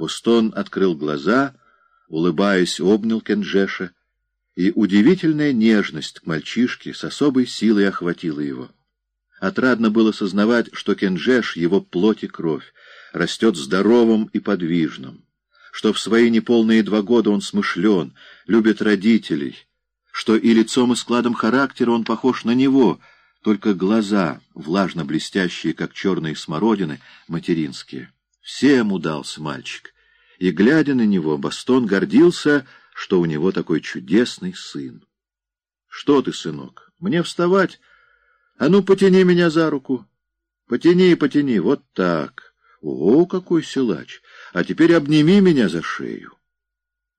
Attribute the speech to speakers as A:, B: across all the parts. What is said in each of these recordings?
A: Бустон открыл глаза, улыбаясь, обнял Кенджеша, и удивительная нежность к мальчишке с особой силой охватила его. Отрадно было сознавать, что Кенджеш, его плоть и кровь, растет здоровым и подвижным, что в свои неполные два года он смышлен, любит родителей, что и лицом и складом характера он похож на него, только глаза, влажно блестящие, как черные смородины, материнские. Всем удался мальчик, и, глядя на него, Бастон гордился, что у него такой чудесный сын. — Что ты, сынок, мне вставать? А ну, потяни меня за руку. Потяни, потяни, вот так. О, какой силач! А теперь обними меня за шею.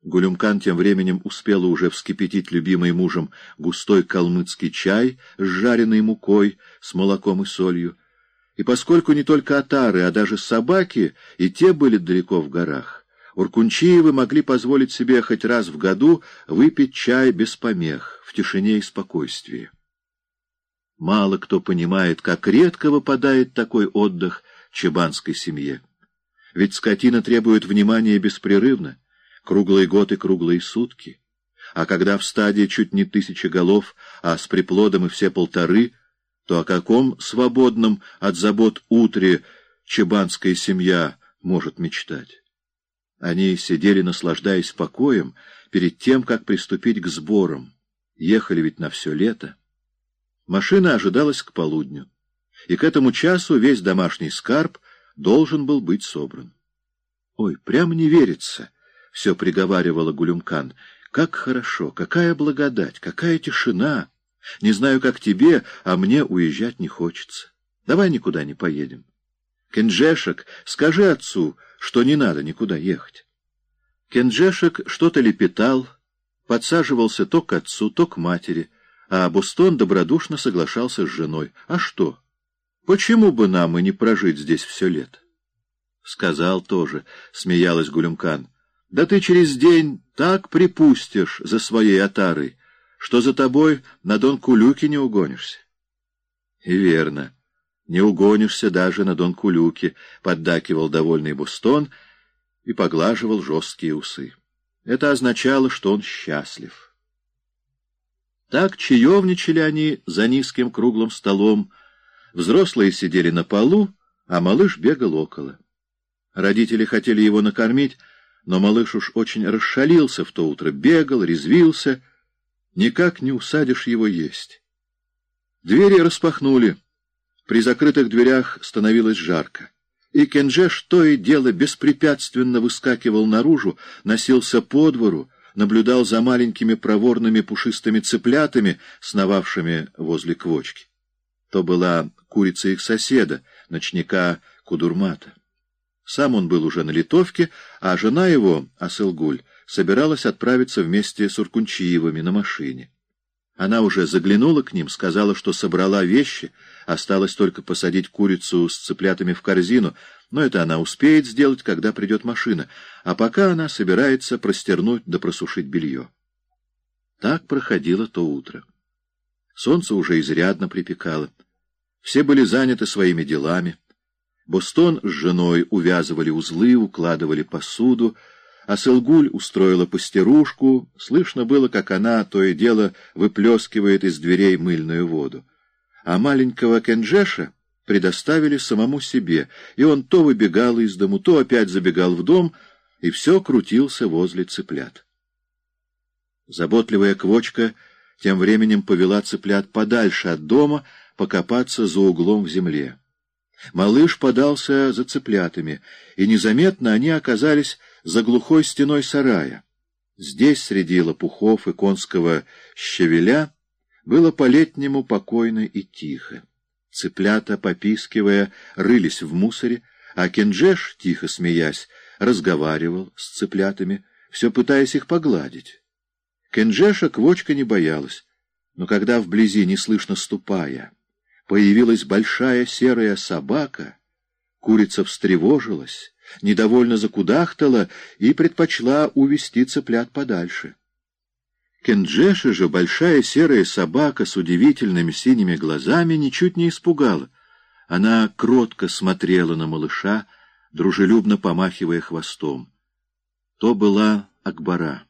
A: Гулюмкан тем временем успела уже вскипятить любимый мужем густой калмыцкий чай с жареной мукой, с молоком и солью. И поскольку не только отары, а даже собаки, и те были далеко в горах, Уркунчиевы могли позволить себе хоть раз в году выпить чай без помех, в тишине и спокойствии. Мало кто понимает, как редко выпадает такой отдых чебанской семье. Ведь скотина требует внимания беспрерывно, круглый год и круглые сутки. А когда в стадии чуть не тысяча голов, а с приплодом и все полторы, то о каком свободном от забот утре чебанская семья может мечтать? Они сидели, наслаждаясь покоем, перед тем, как приступить к сборам. Ехали ведь на все лето. Машина ожидалась к полудню, и к этому часу весь домашний скарб должен был быть собран. «Ой, прямо не верится!» — все приговаривала Гулюмкан. «Как хорошо! Какая благодать! Какая тишина! Не знаю, как тебе, а мне уезжать не хочется. Давай никуда не поедем. Кенджешек, скажи отцу, что не надо никуда ехать». Кенджешек что-то лепетал, подсаживался то к отцу, то к матери — а Бустон добродушно соглашался с женой. «А что? Почему бы нам и не прожить здесь все лето?» «Сказал тоже», — смеялась Гулюмкан. «Да ты через день так припустишь за своей отарой, что за тобой на Дон Кулюки не угонишься». «И верно, не угонишься даже на Дон Кулюки», — поддакивал довольный Бустон и поглаживал жесткие усы. Это означало, что он счастлив. Так чаевничали они за низким круглым столом. Взрослые сидели на полу, а малыш бегал около. Родители хотели его накормить, но малыш уж очень расшалился в то утро, бегал, резвился. Никак не усадишь его есть. Двери распахнули. При закрытых дверях становилось жарко. И Кенджеш то и дело беспрепятственно выскакивал наружу, носился по двору, наблюдал за маленькими проворными пушистыми цыплятами, сновавшими возле квочки. То была курица их соседа, ночника Кудурмата. Сам он был уже на литовке, а жена его, Асылгуль, собиралась отправиться вместе с Уркунчиевыми на машине. Она уже заглянула к ним, сказала, что собрала вещи, осталось только посадить курицу с цыплятами в корзину, но это она успеет сделать, когда придет машина, а пока она собирается простернуть да просушить белье. Так проходило то утро. Солнце уже изрядно припекало. Все были заняты своими делами. Бостон с женой увязывали узлы, укладывали посуду, а Сылгуль устроила пастерушку, слышно было, как она то и дело выплескивает из дверей мыльную воду. А маленького Кенджеша предоставили самому себе, и он то выбегал из дому, то опять забегал в дом, и все крутился возле цыплят. Заботливая квочка тем временем повела цыплят подальше от дома, покопаться за углом в земле. Малыш подался за цыплятами, и незаметно они оказались за глухой стеной сарая. Здесь, среди лопухов и конского щавеля, было по-летнему покойно и тихо. Цыплята, попискивая, рылись в мусоре, а Кенджеш, тихо смеясь, разговаривал с цыплятами, все пытаясь их погладить. Кенджеша квочка не боялась, но когда вблизи, неслышно ступая, появилась большая серая собака, курица встревожилась, недовольно закудахтала и предпочла увести цыплят подальше. Кенджеша же, большая серая собака с удивительными синими глазами, ничуть не испугала. Она кротко смотрела на малыша, дружелюбно помахивая хвостом. То была Акбара.